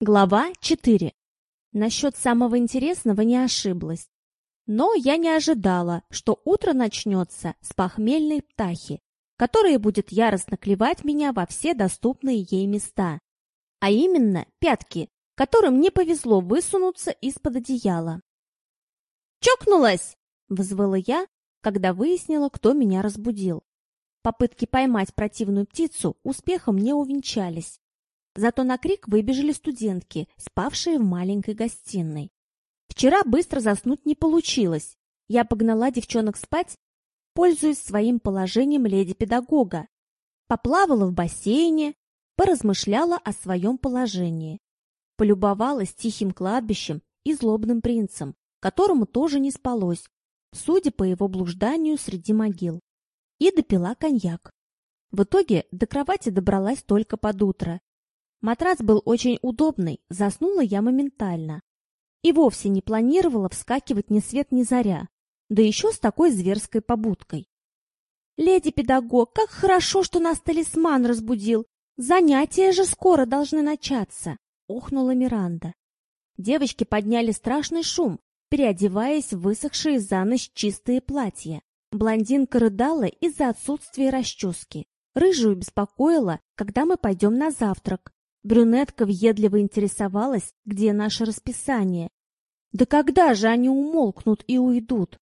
Глава 4. Насчет самого интересного не ошиблась. Но я не ожидала, что утро начнется с похмельной птахи, которая будет яростно клевать меня во все доступные ей места. А именно пятки, которым не повезло высунуться из-под одеяла. «Чокнулась!» — вызвала я, когда выяснила, кто меня разбудил. Попытки поймать противную птицу успехом не увенчались. Зато на крик выбежали студентки, спавшие в маленькой гостиной. Вчера быстро заснуть не получилось. Я погнала девчонок спать, пользуясь своим положением леди-педагога. Поплавала в бассейне, поразмышляла о своем положении. Полюбовалась тихим кладбищем и злобным принцем, которому тоже не спалось, судя по его блужданию среди могил. И допила коньяк. В итоге до кровати добралась только под утро Матрас был очень удобный, заснула я моментально. И вовсе не планировала вскакивать ни свет ни заря, да еще с такой зверской побудкой. «Леди-педагог, как хорошо, что нас талисман разбудил! Занятия же скоро должны начаться!» — охнула Миранда. Девочки подняли страшный шум, переодеваясь в высохшие за ночь чистые платья. Блондинка рыдала из-за отсутствия расчески. Рыжую беспокоила, когда мы пойдем на завтрак. Брюнетка въедливо интересовалась, где наше расписание. Да когда же они умолкнут и уйдут?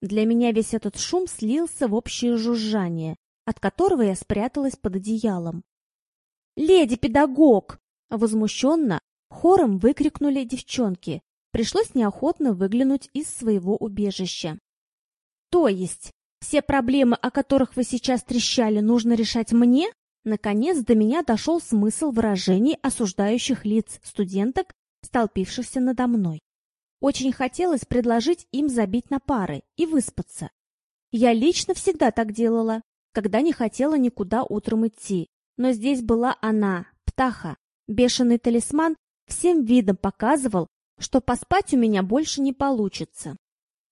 Для меня весь этот шум слился в общее жужжание, от которого я спряталась под одеялом. «Леди-педагог!» Возмущенно хором выкрикнули девчонки. Пришлось неохотно выглянуть из своего убежища. «То есть, все проблемы, о которых вы сейчас трещали, нужно решать мне?» Наконец до меня дошел смысл выражений осуждающих лиц студенток, столпившихся надо мной. Очень хотелось предложить им забить на пары и выспаться. Я лично всегда так делала, когда не хотела никуда утром идти. Но здесь была она, птаха. Бешеный талисман всем видом показывал, что поспать у меня больше не получится.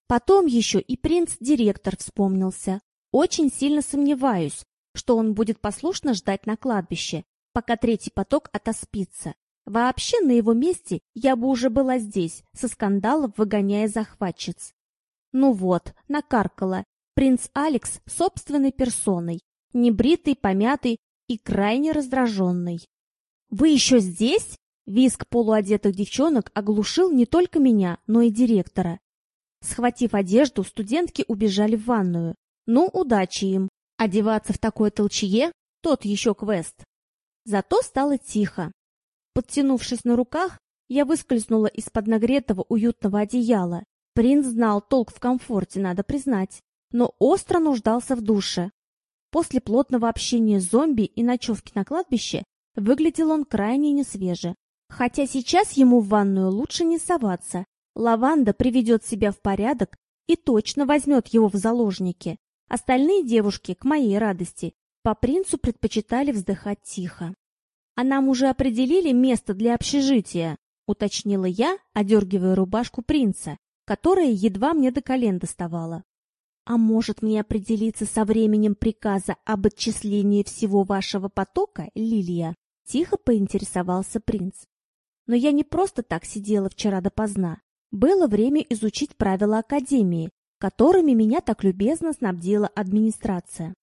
Потом еще и принц-директор вспомнился. Очень сильно сомневаюсь, что он будет послушно ждать на кладбище, пока третий поток отоспится. Вообще, на его месте я бы уже была здесь, со скандалов выгоняя захватчиц. Ну вот, накаркала. Принц Алекс собственной персоной, небритый, помятый и крайне раздраженный. «Вы еще здесь?» Виск полуодетых девчонок оглушил не только меня, но и директора. Схватив одежду, студентки убежали в ванную. Ну, удачи им. Одеваться в такое толчье – тот еще квест. Зато стало тихо. Подтянувшись на руках, я выскользнула из-под нагретого уютного одеяла. Принц знал толк в комфорте, надо признать, но остро нуждался в душе. После плотного общения с зомби и ночевки на кладбище выглядел он крайне несвеже. Хотя сейчас ему в ванную лучше не соваться. Лаванда приведет себя в порядок и точно возьмет его в заложники. Остальные девушки, к моей радости, по принцу предпочитали вздыхать тихо. «А нам уже определили место для общежития», — уточнила я, одергивая рубашку принца, которая едва мне до колен доставала. «А может мне определиться со временем приказа об отчислении всего вашего потока, Лилия?» — тихо поинтересовался принц. Но я не просто так сидела вчера допоздна. Было время изучить правила Академии, которыми меня так любезно снабдила администрация.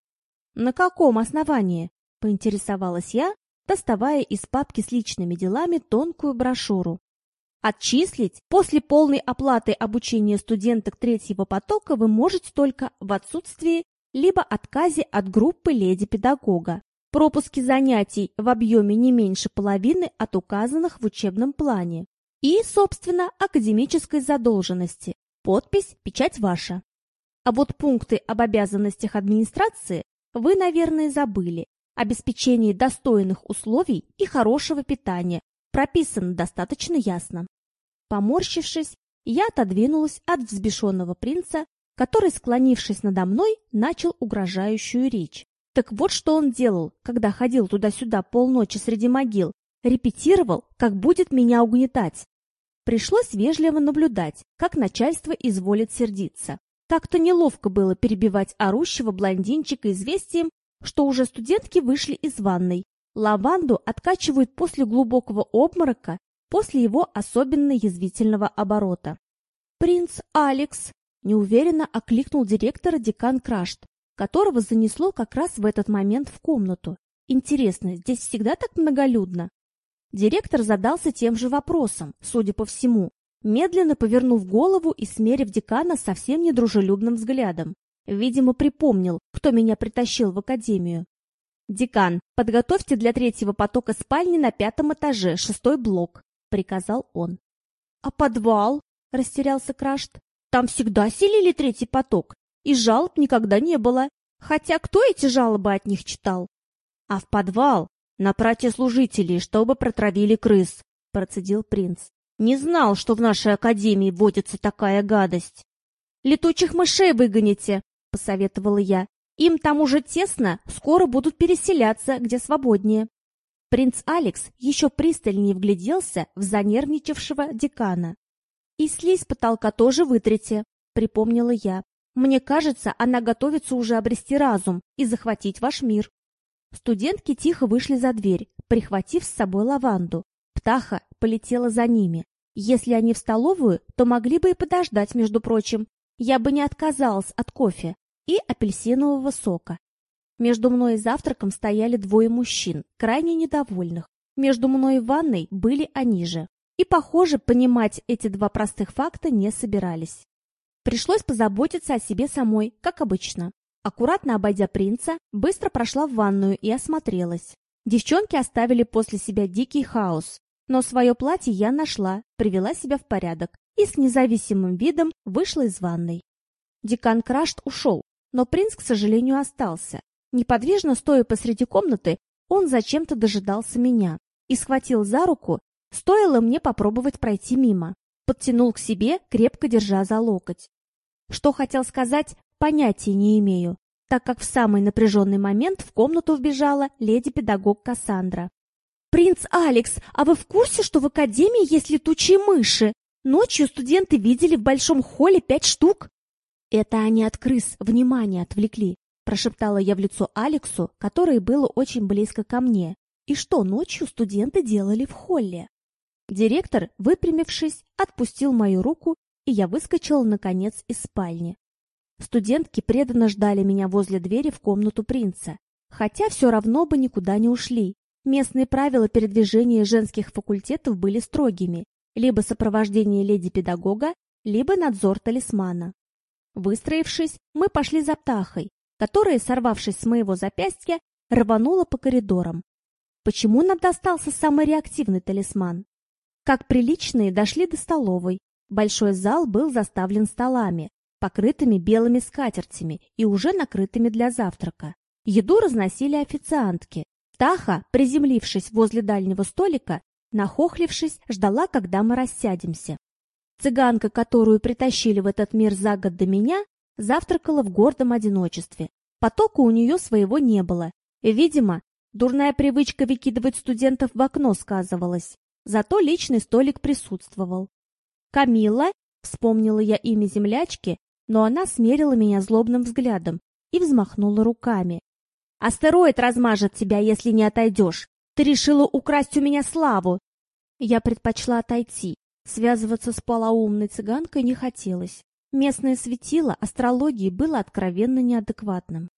«На каком основании?» – поинтересовалась я, доставая из папки с личными делами тонкую брошюру. Отчислить после полной оплаты обучения студенток третьего потока вы можете только в отсутствии либо отказе от группы леди-педагога, пропуске занятий в объеме не меньше половины от указанных в учебном плане и, собственно, академической задолженности, Подпись, печать ваша. А вот пункты об обязанностях администрации вы, наверное, забыли. Обеспечение достойных условий и хорошего питания прописано достаточно ясно. Поморщившись, я отодвинулась от взбешенного принца, который, склонившись надо мной, начал угрожающую речь. Так вот что он делал, когда ходил туда-сюда полночи среди могил, репетировал, как будет меня угнетать. Пришлось вежливо наблюдать, как начальство изволит сердиться. Как-то неловко было перебивать орущего блондинчика известием, что уже студентки вышли из ванной. Лаванду откачивают после глубокого обморока после его особенно язвительного оборота. «Принц Алекс!» — неуверенно окликнул директора декан Крашт, которого занесло как раз в этот момент в комнату. «Интересно, здесь всегда так многолюдно?» Директор задался тем же вопросом, судя по всему, медленно повернув голову и смерив декана совсем недружелюбным взглядом. Видимо, припомнил, кто меня притащил в академию. «Декан, подготовьте для третьего потока спальни на пятом этаже, шестой блок», — приказал он. «А подвал?» — растерялся Крашт. «Там всегда селили третий поток, и жалоб никогда не было. Хотя кто эти жалобы от них читал?» «А в подвал? На служителей, чтобы протравили крыс», — процедил принц. «Не знал, что в нашей академии водится такая гадость». «Летучих мышей выгоните», — посоветовала я. Им там уже тесно, скоро будут переселяться, где свободнее. Принц Алекс еще пристальнее вгляделся в занервничавшего декана. «И слизь потолка тоже вытрите», — припомнила я. «Мне кажется, она готовится уже обрести разум и захватить ваш мир». Студентки тихо вышли за дверь, прихватив с собой лаванду. Птаха полетела за ними. Если они в столовую, то могли бы и подождать, между прочим. Я бы не отказалась от кофе и апельсинового сока. Между мной и завтраком стояли двое мужчин, крайне недовольных. Между мной и ванной были они же. И, похоже, понимать эти два простых факта не собирались. Пришлось позаботиться о себе самой, как обычно. Аккуратно обойдя принца, быстро прошла в ванную и осмотрелась. Девчонки оставили после себя дикий хаос, но свое платье я нашла, привела себя в порядок и с независимым видом вышла из ванной. Декан Крашт ушел, но принц, к сожалению, остался. Неподвижно стоя посреди комнаты, он зачем-то дожидался меня и схватил за руку, стоило мне попробовать пройти мимо. Подтянул к себе, крепко держа за локоть. Что хотел сказать, понятия не имею, так как в самый напряженный момент в комнату вбежала леди-педагог Кассандра. «Принц Алекс, а вы в курсе, что в академии есть летучие мыши? Ночью студенты видели в большом холле пять штук?» «Это они от крыс внимание отвлекли», — прошептала я в лицо Алексу, которое было очень близко ко мне. «И что ночью студенты делали в холле?» Директор, выпрямившись, отпустил мою руку, и я выскочила, наконец, из спальни. Студентки преданно ждали меня возле двери в комнату принца, хотя все равно бы никуда не ушли. Местные правила передвижения женских факультетов были строгими, либо сопровождение леди-педагога, либо надзор талисмана. Выстроившись, мы пошли за птахой, которая, сорвавшись с моего запястья, рванула по коридорам. Почему нам достался самый реактивный талисман? Как приличные дошли до столовой. Большой зал был заставлен столами, покрытыми белыми скатертями и уже накрытыми для завтрака. Еду разносили официантки. Таха, приземлившись возле дальнего столика, нахохлившись, ждала, когда мы рассядемся. Цыганка, которую притащили в этот мир за год до меня, завтракала в гордом одиночестве. Потока у нее своего не было. Видимо, дурная привычка выкидывать студентов в окно сказывалась. Зато личный столик присутствовал. «Камилла?» — вспомнила я имя землячки, но она смерила меня злобным взглядом и взмахнула руками. «Астероид размажет тебя, если не отойдешь! Ты решила украсть у меня славу!» Я предпочла отойти, Связываться с полоумной цыганкой не хотелось. Местное светило астрологии было откровенно неадекватным.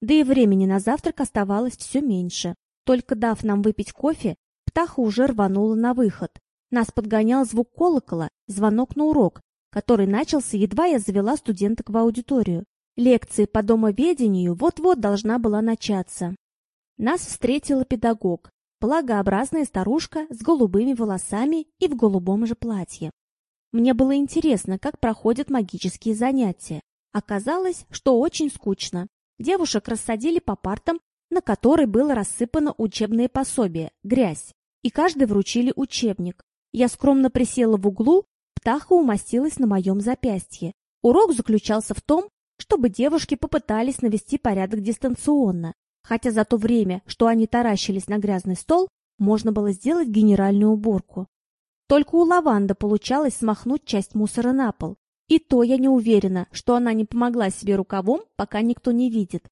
Да и времени на завтрак оставалось все меньше. Только дав нам выпить кофе, птаха уже рванула на выход. Нас подгонял звук колокола, звонок на урок, который начался, едва я завела студенток в аудиторию. Лекции по домоведению вот-вот должна была начаться. Нас встретила педагог, благообразная старушка с голубыми волосами и в голубом же платье. Мне было интересно, как проходят магические занятия. Оказалось, что очень скучно. Девушек рассадили по партам, на которой было рассыпано учебное пособие, грязь, и каждый вручили учебник. Я скромно присела в углу, птаха умостилась на моем запястье. Урок заключался в том, чтобы девушки попытались навести порядок дистанционно, хотя за то время, что они таращились на грязный стол, можно было сделать генеральную уборку. Только у лаванды получалось смахнуть часть мусора на пол. И то я не уверена, что она не помогла себе рукавом, пока никто не видит.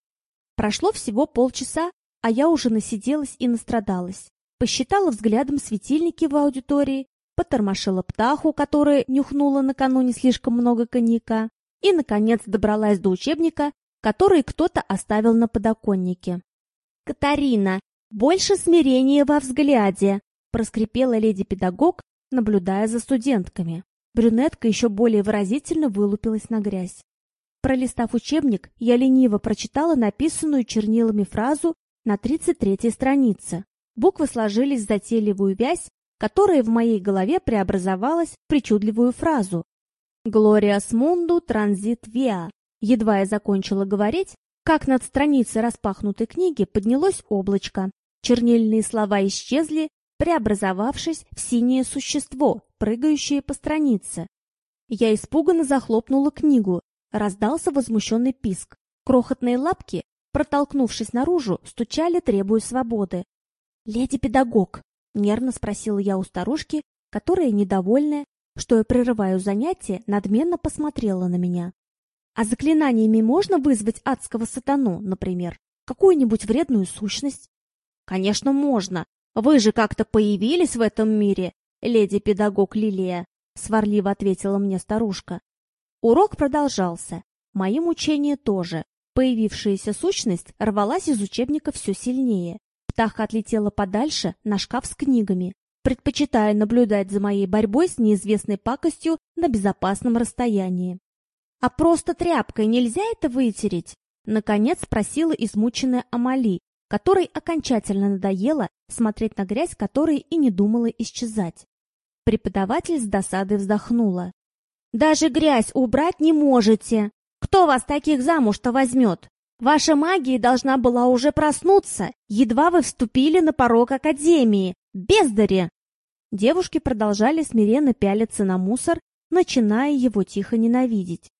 Прошло всего полчаса, а я уже насиделась и настрадалась. Посчитала взглядом светильники в аудитории, потормошила птаху, которая нюхнула накануне слишком много коньяка, и, наконец, добралась до учебника, который кто-то оставил на подоконнике. «Катарина, больше смирения во взгляде!» — проскрипела леди-педагог, наблюдая за студентками. Брюнетка еще более выразительно вылупилась на грязь. Пролистав учебник, я лениво прочитала написанную чернилами фразу на 33-й странице. Буквы сложились в затейливую вязь, которая в моей голове преобразовалась в причудливую фразу. «Глориас мунду транзит виа». Едва я закончила говорить, как над страницей распахнутой книги поднялось облачко. Чернильные слова исчезли, преобразовавшись в синее существо, прыгающее по странице. Я испуганно захлопнула книгу, раздался возмущенный писк. Крохотные лапки, протолкнувшись наружу, стучали, требуя свободы. «Леди-педагог!» — нервно спросила я у старушки, которая, недовольная, что я прерываю занятие, надменно посмотрела на меня. «А заклинаниями можно вызвать адского сатану, например? Какую-нибудь вредную сущность?» «Конечно, можно. Вы же как-то появились в этом мире, леди-педагог Лилия», — сварливо ответила мне старушка. Урок продолжался. Мои мучения тоже. Появившаяся сущность рвалась из учебника все сильнее. Птаха отлетела подальше на шкаф с книгами, предпочитая наблюдать за моей борьбой с неизвестной пакостью на безопасном расстоянии. «А просто тряпкой нельзя это вытереть?» Наконец спросила измученная Амали, которой окончательно надоело смотреть на грязь, которая и не думала исчезать. Преподаватель с досадой вздохнула. «Даже грязь убрать не можете! Кто вас таких замуж-то возьмет? Ваша магия должна была уже проснуться, едва вы вступили на порог Академии. Бездари!» Девушки продолжали смиренно пялиться на мусор, начиная его тихо ненавидеть.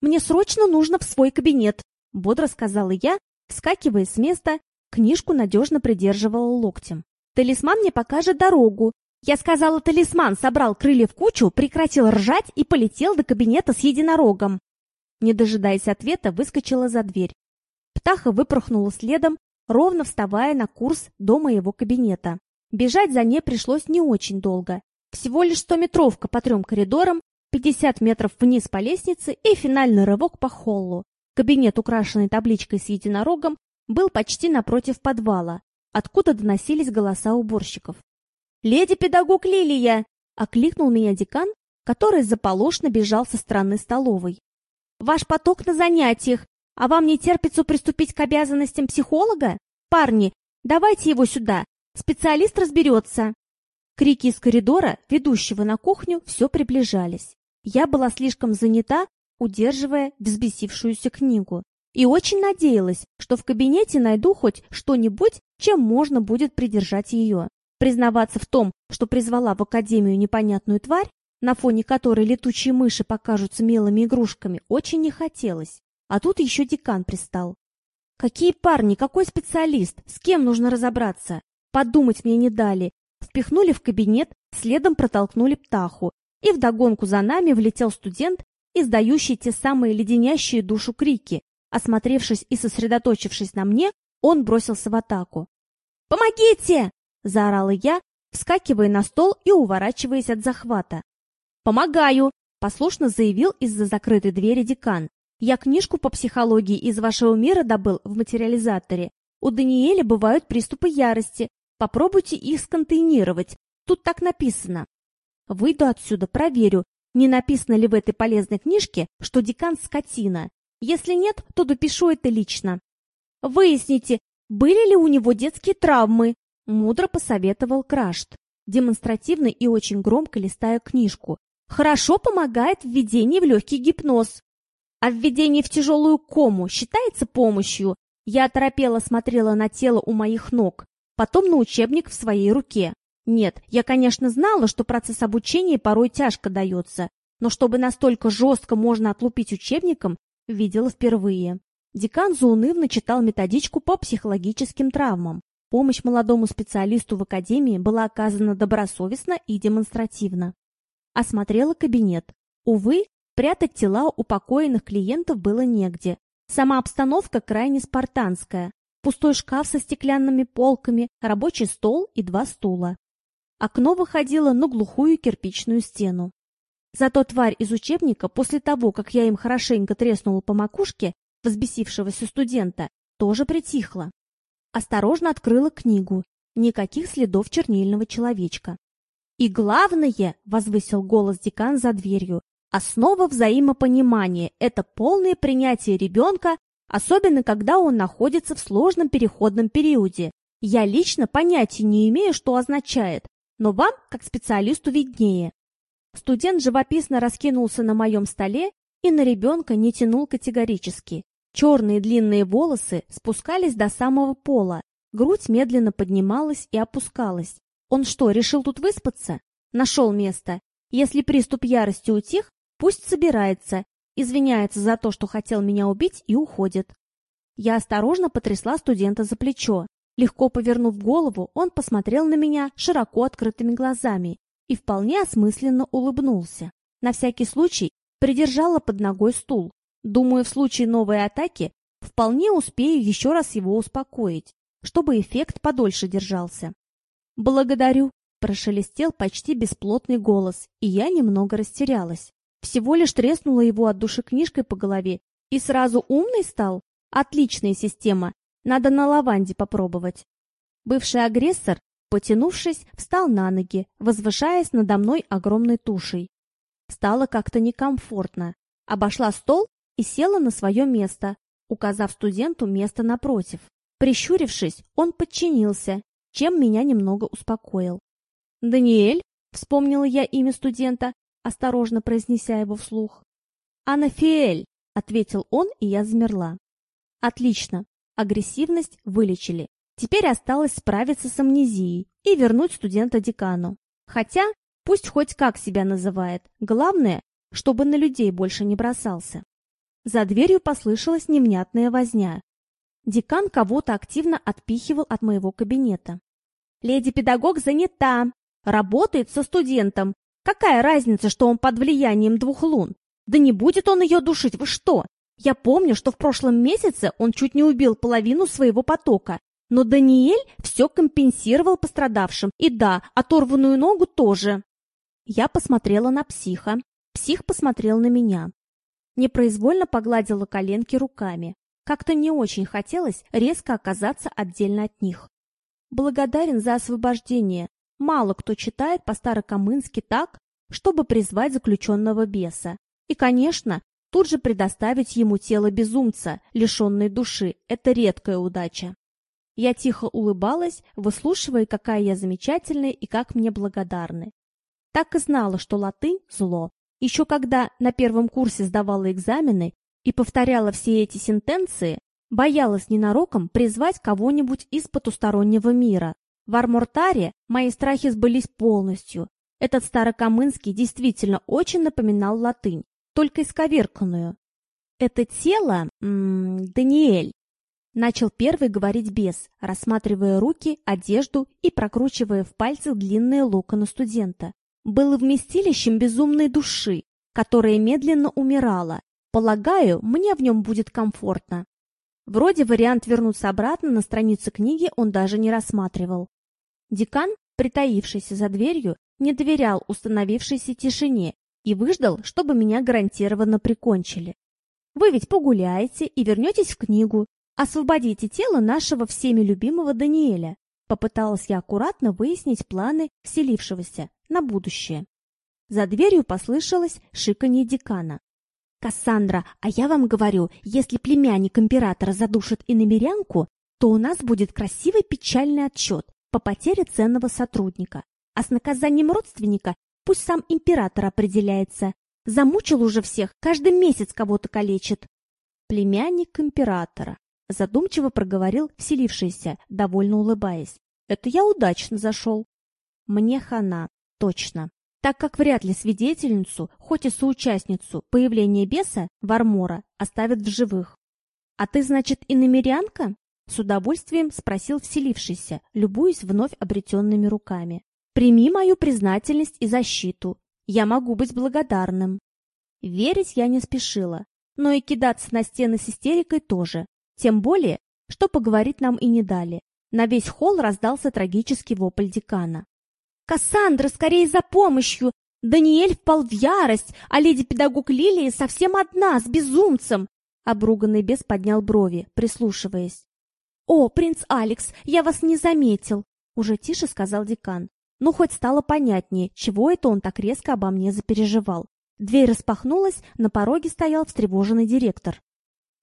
«Мне срочно нужно в свой кабинет», — бодро сказала я, вскакивая с места, книжку надежно придерживала локтем. «Талисман мне покажет дорогу». Я сказала, талисман собрал крылья в кучу, прекратил ржать и полетел до кабинета с единорогом. Не дожидаясь ответа, выскочила за дверь. Птаха выпорхнула следом, ровно вставая на курс до моего кабинета. Бежать за ней пришлось не очень долго. Всего лишь стометровка по трем коридорам, 50 метров вниз по лестнице и финальный рывок по холлу. Кабинет, украшенный табличкой с единорогом, был почти напротив подвала, откуда доносились голоса уборщиков. «Леди-педагог Лилия!» — окликнул меня декан, который заполошно бежал со стороны столовой. «Ваш поток на занятиях! А вам не терпится приступить к обязанностям психолога? Парни, давайте его сюда, специалист разберется. Крики из коридора, ведущего на кухню, все приближались. Я была слишком занята, удерживая взбесившуюся книгу, и очень надеялась, что в кабинете найду хоть что-нибудь, чем можно будет придержать ее. Признаваться в том, что призвала в академию непонятную тварь, на фоне которой летучие мыши покажутся милыми игрушками, очень не хотелось. А тут еще декан пристал. Какие парни, какой специалист, с кем нужно разобраться? Подумать мне не дали. Впихнули в кабинет, следом протолкнули птаху. И вдогонку за нами влетел студент, издающий те самые леденящие душу крики. Осмотревшись и сосредоточившись на мне, он бросился в атаку. «Помогите!» – заорала я, вскакивая на стол и уворачиваясь от захвата. «Помогаю!» – послушно заявил из-за закрытой двери декан. Я книжку по психологии из вашего мира добыл в материализаторе. У Даниэля бывают приступы ярости. Попробуйте их сконтейнировать. Тут так написано. Выйду отсюда, проверю, не написано ли в этой полезной книжке, что декан скотина. Если нет, то допишу это лично. Выясните, были ли у него детские травмы, мудро посоветовал Крашт, демонстративно и очень громко листая книжку. Хорошо помогает введение в легкий гипноз. А введение в тяжелую кому считается помощью? Я оторопела смотрела на тело у моих ног, потом на учебник в своей руке. Нет, я, конечно, знала, что процесс обучения порой тяжко дается, но чтобы настолько жестко можно отлупить учебником, видела впервые. Декан заунывно читал методичку по психологическим травмам. Помощь молодому специалисту в академии была оказана добросовестно и демонстративно. Осмотрела кабинет. Увы, Прятать тела упокоенных клиентов было негде. Сама обстановка крайне спартанская. Пустой шкаф со стеклянными полками, рабочий стол и два стула. Окно выходило на глухую кирпичную стену. Зато тварь из учебника, после того, как я им хорошенько треснула по макушке взбесившегося студента, тоже притихла. Осторожно открыла книгу. Никаких следов чернильного человечка. И главное, возвысил голос декан за дверью, основа взаимопонимания – это полное принятие ребенка, особенно когда он находится в сложном переходном периоде. Я лично понятия не имею, что означает, но вам, как специалисту, виднее. Студент живописно раскинулся на моем столе и на ребенка не тянул категорически. Черные длинные волосы спускались до самого пола, грудь медленно поднималась и опускалась. Он что, решил тут выспаться? Нашел место. Если приступ ярости утих, пусть собирается, извиняется за то, что хотел меня убить и уходит. Я осторожно потрясла студента за плечо. Легко повернув голову, он посмотрел на меня широко открытыми глазами и вполне осмысленно улыбнулся. На всякий случай придержала под ногой стул. Думаю, в случае новой атаки вполне успею еще раз его успокоить, чтобы эффект подольше держался. «Благодарю», — прошелестел почти бесплотный голос, и я немного растерялась. Всего лишь треснула его от души книжкой по голове и сразу умный стал? Отличная система, надо на лаванде попробовать. Бывший агрессор, потянувшись, встал на ноги, возвышаясь надо мной огромной тушей. Стало как-то некомфортно. Обошла стол и села на свое место, указав студенту место напротив. Прищурившись, он подчинился чем меня немного успокоил. «Даниэль?» — вспомнила я имя студента, осторожно произнеся его вслух. «Анафиэль!» — ответил он, и я замерла. «Отлично. Агрессивность вылечили. Теперь осталось справиться с амнезией и вернуть студента декану. Хотя, пусть хоть как себя называет, главное, чтобы на людей больше не бросался». За дверью послышалась невнятная возня. Декан кого-то активно отпихивал от моего кабинета. «Леди-педагог занята, работает со студентом. Какая разница, что он под влиянием двух лун? Да не будет он ее душить, вы что? Я помню, что в прошлом месяце он чуть не убил половину своего потока, но Даниэль все компенсировал пострадавшим, и да, оторванную ногу тоже. Я посмотрела на психа, псих посмотрел на меня. Непроизвольно погладила коленки руками. Как-то не очень хотелось резко оказаться отдельно от них. Благодарен за освобождение. Мало кто читает по-старокамынски так, чтобы призвать заключенного беса. И, конечно, тут же предоставить ему тело безумца, лишенной души. Это редкая удача. Я тихо улыбалась, выслушивая, какая я замечательная и как мне благодарны. Так и знала, что латынь – зло. Еще когда на первом курсе сдавала экзамены, и повторяла все эти сентенции, боялась ненароком призвать кого-нибудь из потустороннего мира. В Армортаре мои страхи сбылись полностью. Этот старокамынский действительно очень напоминал латынь, только исковерканную. «Это тело... М -м, Даниэль», — начал первый говорить бес, рассматривая руки, одежду и прокручивая в пальцах длинные локоны студента. «Было вместилищем безумной души, которая медленно умирала, Полагаю, мне в нем будет комфортно. Вроде вариант вернуться обратно на страницу книги он даже не рассматривал. Декан, притаившийся за дверью, не доверял установившейся тишине и выждал, чтобы меня гарантированно прикончили. Вы ведь погуляете и вернетесь в книгу, освободите тело нашего всеми любимого Даниэля. Попыталась я аккуратно выяснить планы вселившегося на будущее. За дверью послышалось шиканье декана. «Кассандра, а я вам говорю, если племянник императора задушит иномерянку, то у нас будет красивый печальный отчет по потере ценного сотрудника. А с наказанием родственника пусть сам император определяется. Замучил уже всех, каждый месяц кого-то калечит». «Племянник императора», — задумчиво проговорил вселившийся, довольно улыбаясь. «Это я удачно зашел». «Мне хана, точно» так как вряд ли свидетельницу, хоть и соучастницу появления беса Вармора оставят в живых. «А ты, значит, и намерянка?» С удовольствием спросил вселившийся, любуясь вновь обретенными руками. «Прими мою признательность и защиту. Я могу быть благодарным». Верить я не спешила, но и кидаться на стены с истерикой тоже. Тем более, что поговорить нам и не дали. На весь холл раздался трагический вопль декана. Кассандра, скорее за помощью! Даниэль впал в ярость, а леди-педагог Лилии совсем одна, с безумцем!» Обруганный бес поднял брови, прислушиваясь. «О, принц Алекс, я вас не заметил!» Уже тише сказал декан. Ну, хоть стало понятнее, чего это он так резко обо мне запереживал. Дверь распахнулась, на пороге стоял встревоженный директор.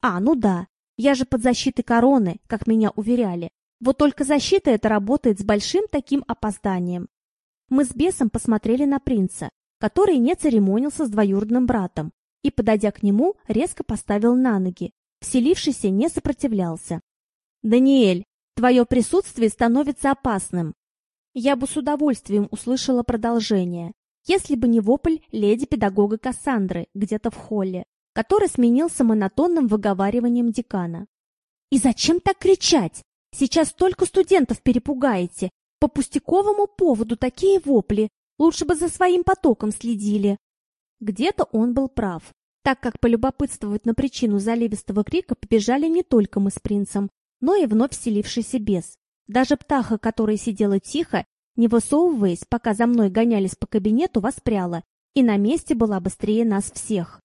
«А, ну да, я же под защитой короны, как меня уверяли. Вот только защита эта работает с большим таким опозданием. Мы с бесом посмотрели на принца, который не церемонился с двоюродным братом, и, подойдя к нему, резко поставил на ноги. Вселившийся не сопротивлялся. «Даниэль, твое присутствие становится опасным!» Я бы с удовольствием услышала продолжение, если бы не вопль леди-педагога Кассандры где-то в холле, который сменился монотонным выговариванием декана. «И зачем так кричать? Сейчас столько студентов перепугаете. По пустяковому поводу такие вопли. Лучше бы за своим потоком следили». Где-то он был прав, так как полюбопытствовать на причину заливистого крика побежали не только мы с принцем, но и вновь вселившийся бес. Даже птаха, которая сидела тихо, не высовываясь, пока за мной гонялись по кабинету, воспряла и на месте была быстрее нас всех.